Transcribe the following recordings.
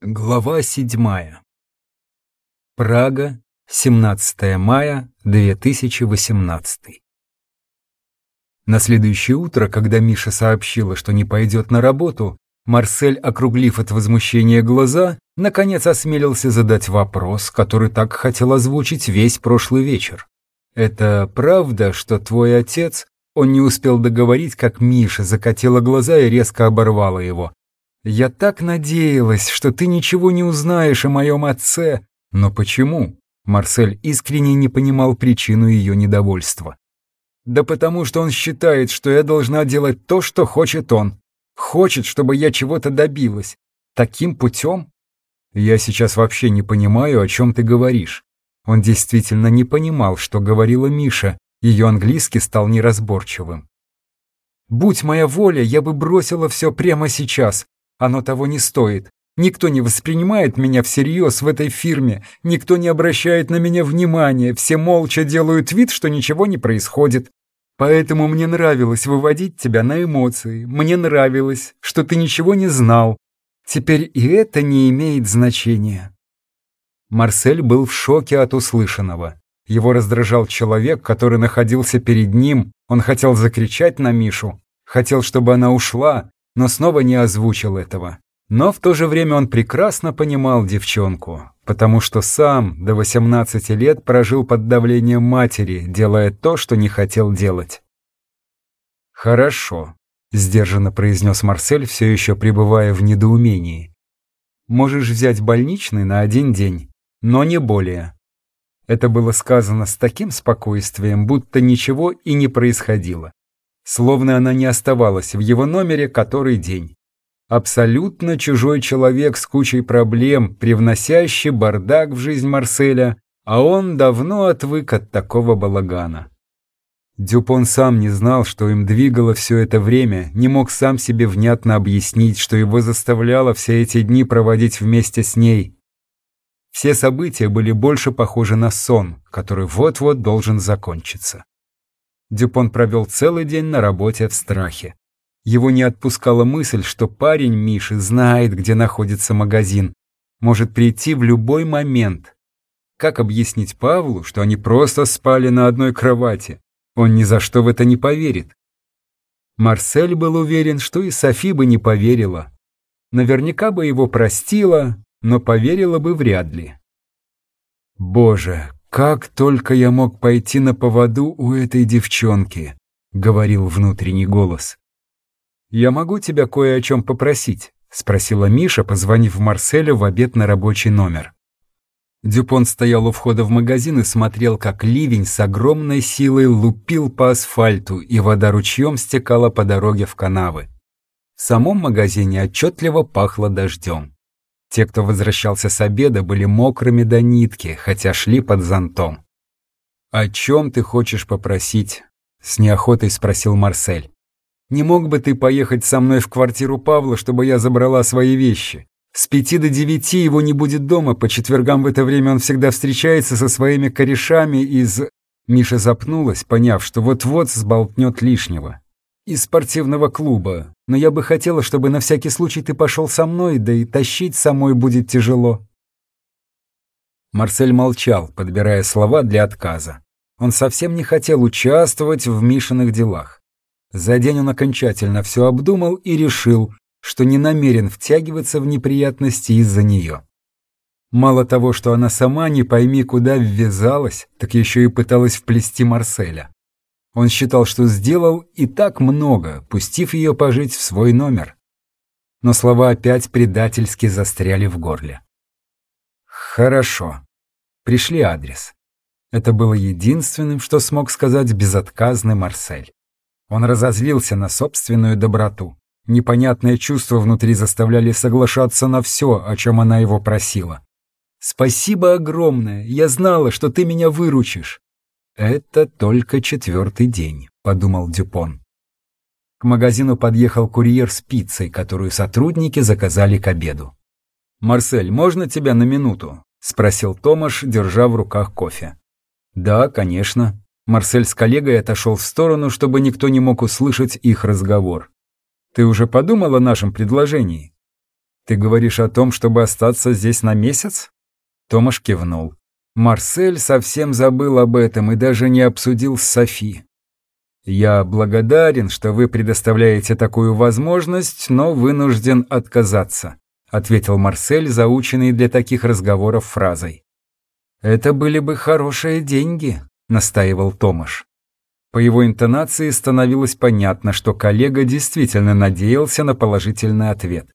Глава седьмая. Прага, 17 мая 2018. На следующее утро, когда Миша сообщила, что не пойдет на работу, Марсель, округлив от возмущения глаза, наконец осмелился задать вопрос, который так хотел озвучить весь прошлый вечер. «Это правда, что твой отец...» Он не успел договорить, как Миша закатила глаза и резко оборвала его. Я так надеялась, что ты ничего не узнаешь о моем отце. Но почему? Марсель искренне не понимал причину ее недовольства. Да потому что он считает, что я должна делать то, что хочет он. Хочет, чтобы я чего-то добилась. Таким путем? Я сейчас вообще не понимаю, о чем ты говоришь. Он действительно не понимал, что говорила Миша. Ее английский стал неразборчивым. Будь моя воля, я бы бросила все прямо сейчас, оно того не стоит. Никто не воспринимает меня всерьез в этой фирме, никто не обращает на меня внимания, все молча делают вид, что ничего не происходит. Поэтому мне нравилось выводить тебя на эмоции, мне нравилось, что ты ничего не знал. Теперь и это не имеет значения. Марсель был в шоке от услышанного. Его раздражал человек, который находился перед ним, он хотел закричать на Мишу, хотел, чтобы она ушла, но снова не озвучил этого. Но в то же время он прекрасно понимал девчонку, потому что сам до 18 лет прожил под давлением матери, делая то, что не хотел делать. «Хорошо», — сдержанно произнес Марсель, все еще пребывая в недоумении. «Можешь взять больничный на один день, но не более». Это было сказано с таким спокойствием, будто ничего и не происходило словно она не оставалась в его номере который день. Абсолютно чужой человек с кучей проблем, привносящий бардак в жизнь Марселя, а он давно отвык от такого балагана. Дюпон сам не знал, что им двигало все это время, не мог сам себе внятно объяснить, что его заставляло все эти дни проводить вместе с ней. Все события были больше похожи на сон, который вот-вот должен закончиться. Дюпон провел целый день на работе в страхе. Его не отпускала мысль, что парень Миши знает, где находится магазин, может прийти в любой момент. Как объяснить Павлу, что они просто спали на одной кровати? Он ни за что в это не поверит. Марсель был уверен, что и Софи бы не поверила. Наверняка бы его простила, но поверила бы вряд ли. Боже, «Как только я мог пойти на поводу у этой девчонки», — говорил внутренний голос. «Я могу тебя кое о чем попросить?» — спросила Миша, позвонив Марселю в обед на рабочий номер. Дюпон стоял у входа в магазин и смотрел, как ливень с огромной силой лупил по асфальту, и вода ручьем стекала по дороге в канавы. В самом магазине отчетливо пахло дождем. Те, кто возвращался с обеда, были мокрыми до нитки, хотя шли под зонтом. «О чем ты хочешь попросить?» — с неохотой спросил Марсель. «Не мог бы ты поехать со мной в квартиру Павла, чтобы я забрала свои вещи? С пяти до девяти его не будет дома, по четвергам в это время он всегда встречается со своими корешами из...» Миша запнулась, поняв, что вот-вот сболтнет лишнего из спортивного клуба, но я бы хотела, чтобы на всякий случай ты пошел со мной, да и тащить самой будет тяжело». Марсель молчал, подбирая слова для отказа. Он совсем не хотел участвовать в Мишиных делах. За день он окончательно все обдумал и решил, что не намерен втягиваться в неприятности из-за нее. Мало того, что она сама не пойми куда ввязалась, так еще и пыталась вплести Марселя. Он считал, что сделал и так много, пустив ее пожить в свой номер. Но слова опять предательски застряли в горле. «Хорошо. Пришли адрес». Это было единственным, что смог сказать безотказный Марсель. Он разозлился на собственную доброту. Непонятные чувства внутри заставляли соглашаться на все, о чем она его просила. «Спасибо огромное, я знала, что ты меня выручишь. «Это только четвертый день», — подумал Дюпон. К магазину подъехал курьер с пиццей, которую сотрудники заказали к обеду. «Марсель, можно тебя на минуту?» — спросил Томаш, держа в руках кофе. «Да, конечно». Марсель с коллегой отошел в сторону, чтобы никто не мог услышать их разговор. «Ты уже подумал о нашем предложении?» «Ты говоришь о том, чтобы остаться здесь на месяц?» Томаш кивнул. Марсель совсем забыл об этом и даже не обсудил с Софи. «Я благодарен, что вы предоставляете такую возможность, но вынужден отказаться», ответил Марсель, заученный для таких разговоров фразой. «Это были бы хорошие деньги», настаивал Томаш. По его интонации становилось понятно, что коллега действительно надеялся на положительный ответ.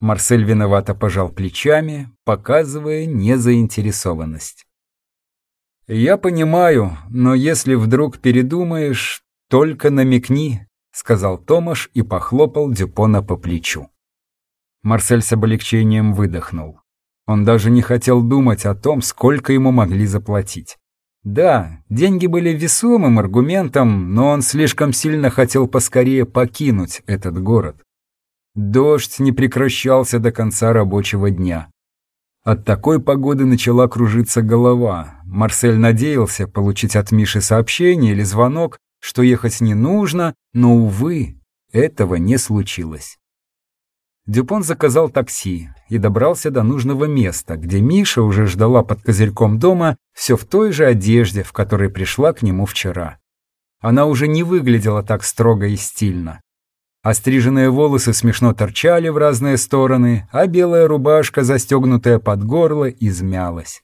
Марсель виновато пожал плечами, показывая незаинтересованность. «Я понимаю, но если вдруг передумаешь, только намекни», — сказал Томаш и похлопал Дюпона по плечу. Марсель с облегчением выдохнул. Он даже не хотел думать о том, сколько ему могли заплатить. Да, деньги были весомым аргументом, но он слишком сильно хотел поскорее покинуть этот город. Дождь не прекращался до конца рабочего дня. От такой погоды начала кружиться голова. Марсель надеялся получить от Миши сообщение или звонок, что ехать не нужно, но, увы, этого не случилось. Дюпон заказал такси и добрался до нужного места, где Миша уже ждала под козырьком дома все в той же одежде, в которой пришла к нему вчера. Она уже не выглядела так строго и стильно. Остриженные волосы смешно торчали в разные стороны, а белая рубашка, застегнутая под горло, измялась.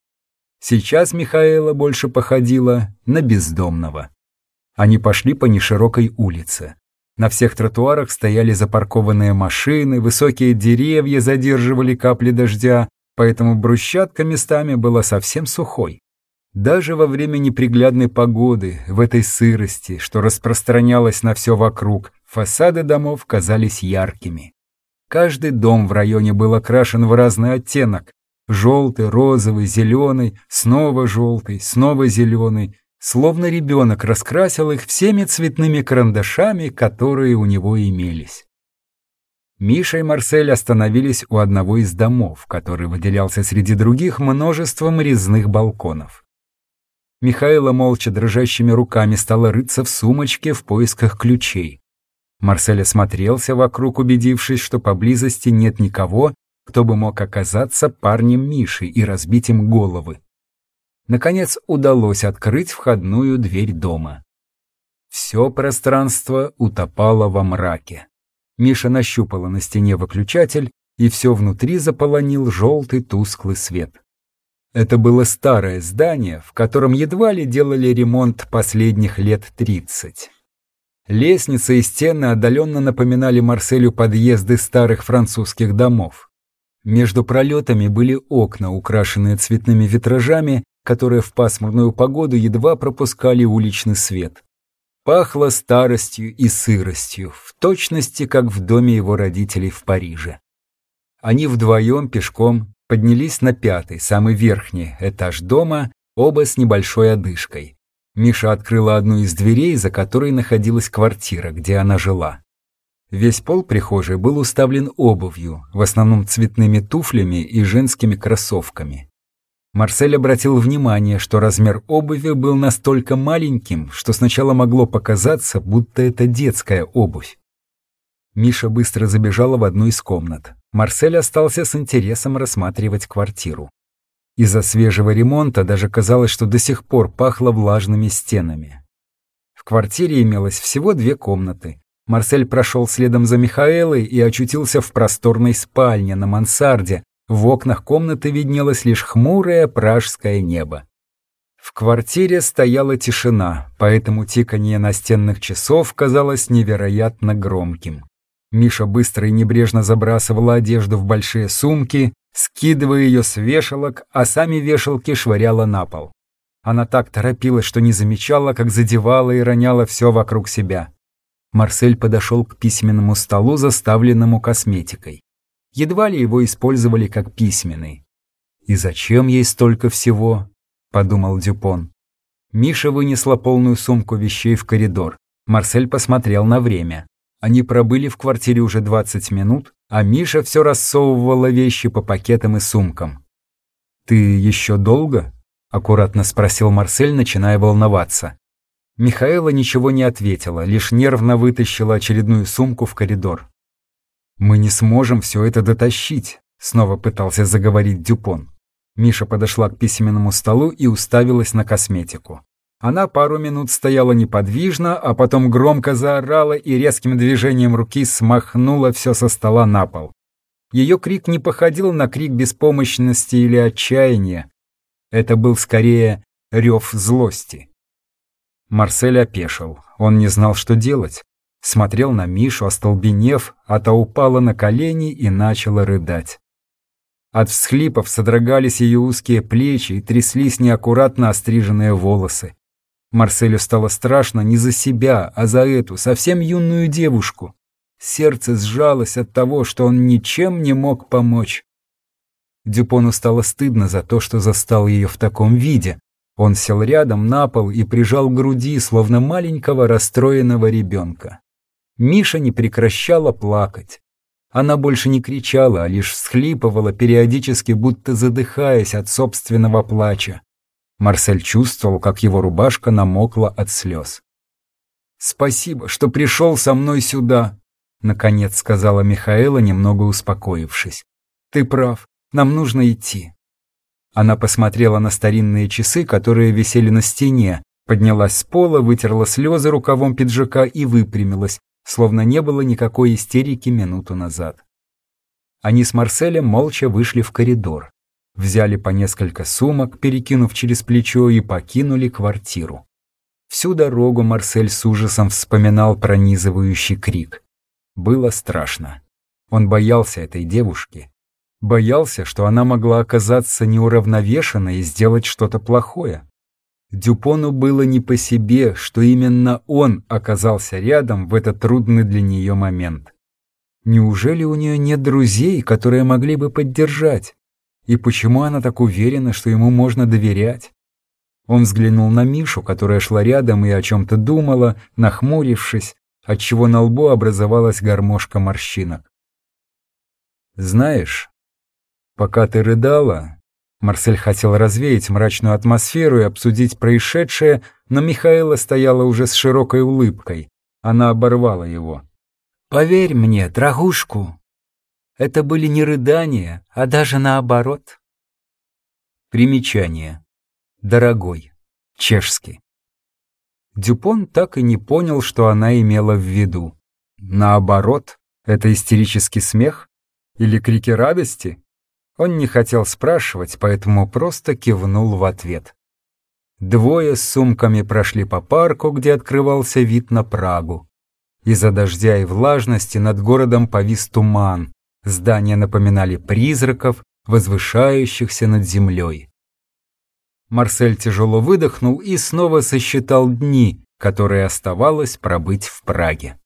Сейчас Михаэла больше походила на бездомного. Они пошли по неширокой улице. На всех тротуарах стояли запаркованные машины, высокие деревья задерживали капли дождя, поэтому брусчатка местами была совсем сухой. Даже во время неприглядной погоды, в этой сырости, что распространялось на все вокруг, фасады домов казались яркими. Каждый дом в районе был окрашен в разный оттенок. Желтый, розовый, зеленый, снова желтый, снова зеленый, Словно ребенок раскрасил их всеми цветными карандашами, которые у него имелись. Миша и Марсель остановились у одного из домов, который выделялся среди других множеством резных балконов. Михаила молча дрожащими руками стала рыться в сумочке в поисках ключей. Марсель осмотрелся вокруг, убедившись, что поблизости нет никого, кто бы мог оказаться парнем Миши и разбить им головы наконец удалось открыть входную дверь дома. Все пространство утопало во мраке. Миша нащупала на стене выключатель, и все внутри заполонил желтый тусклый свет. Это было старое здание, в котором едва ли делали ремонт последних лет тридцать. Лестницы и стены отдаленно напоминали Марселю подъезды старых французских домов. Между пролетами были окна, украшенные цветными витражами, которые в пасмурную погоду едва пропускали уличный свет. Пахло старостью и сыростью, в точности, как в доме его родителей в Париже. Они вдвоем пешком поднялись на пятый, самый верхний, этаж дома, оба с небольшой одышкой. Миша открыла одну из дверей, за которой находилась квартира, где она жила. Весь пол прихожей был уставлен обувью, в основном цветными туфлями и женскими кроссовками. Марсель обратил внимание, что размер обуви был настолько маленьким, что сначала могло показаться, будто это детская обувь. Миша быстро забежала в одну из комнат. Марсель остался с интересом рассматривать квартиру. Из-за свежего ремонта даже казалось, что до сих пор пахло влажными стенами. В квартире имелось всего две комнаты. Марсель прошел следом за Михаэлой и очутился в просторной спальне на мансарде, в окнах комнаты виднелось лишь хмурое пражское небо. В квартире стояла тишина, поэтому тиканье настенных часов казалось невероятно громким. Миша быстро и небрежно забрасывала одежду в большие сумки, скидывая ее с вешалок, а сами вешалки швыряла на пол. Она так торопилась, что не замечала, как задевала и роняла все вокруг себя. Марсель подошел к письменному столу, заставленному косметикой. Едва ли его использовали как письменный. «И зачем ей столько всего?» — подумал Дюпон. Миша вынесла полную сумку вещей в коридор. Марсель посмотрел на время. Они пробыли в квартире уже 20 минут, а Миша все рассовывала вещи по пакетам и сумкам. «Ты еще долго?» — аккуратно спросил Марсель, начиная волноваться. Михаила ничего не ответила, лишь нервно вытащила очередную сумку в коридор. «Мы не сможем все это дотащить», Снова пытался заговорить Дюпон. Миша подошла к письменному столу и уставилась на косметику. Она пару минут стояла неподвижно, а потом громко заорала и резким движением руки смахнула все со стола на пол. Ее крик не походил на крик беспомощности или отчаяния. Это был скорее рев злости. Марсель опешил. Он не знал, что делать. Смотрел на Мишу, остолбенев, а та упала на колени и начала рыдать. От всхлипов содрогались ее узкие плечи и тряслись неаккуратно остриженные волосы. Марселю стало страшно не за себя, а за эту, совсем юную девушку. Сердце сжалось от того, что он ничем не мог помочь. Дюпону стало стыдно за то, что застал ее в таком виде. Он сел рядом на пол и прижал к груди, словно маленького расстроенного ребенка. Миша не прекращала плакать. Она больше не кричала, а лишь всхлипывала, периодически будто задыхаясь от собственного плача. Марсель чувствовал, как его рубашка намокла от слез. «Спасибо, что пришел со мной сюда», — наконец сказала Михаэла, немного успокоившись. «Ты прав, нам нужно идти». Она посмотрела на старинные часы, которые висели на стене, поднялась с пола, вытерла слезы рукавом пиджака и выпрямилась, словно не было никакой истерики минуту назад. Они с Марселем молча вышли в коридор, взяли по несколько сумок, перекинув через плечо, и покинули квартиру. Всю дорогу Марсель с ужасом вспоминал пронизывающий крик. Было страшно. Он боялся этой девушки. Боялся, что она могла оказаться неуравновешенной и сделать что-то плохое. Дюпону было не по себе, что именно он оказался рядом в этот трудный для нее момент. Неужели у нее нет друзей, которые могли бы поддержать? И почему она так уверена, что ему можно доверять? Он взглянул на Мишу, которая шла рядом и о чем-то думала, нахмурившись, отчего на лбу образовалась гармошка морщинок. «Знаешь, пока ты рыдала, Марсель хотел развеять мрачную атмосферу и обсудить происшедшее, но Михаила стояла уже с широкой улыбкой. Она оборвала его. «Поверь мне, трагушку, это были не рыдания, а даже наоборот». Примечание. Дорогой. Чешский. Дюпон так и не понял, что она имела в виду. Наоборот, это истерический смех? Или крики радости? Он не хотел спрашивать, поэтому просто кивнул в ответ. Двое с сумками прошли по парку, где открывался вид на Прагу. Из-за дождя и влажности над городом повис туман. Здания напоминали призраков, возвышающихся над землей. Марсель тяжело выдохнул и снова сосчитал дни, которые оставалось пробыть в Праге.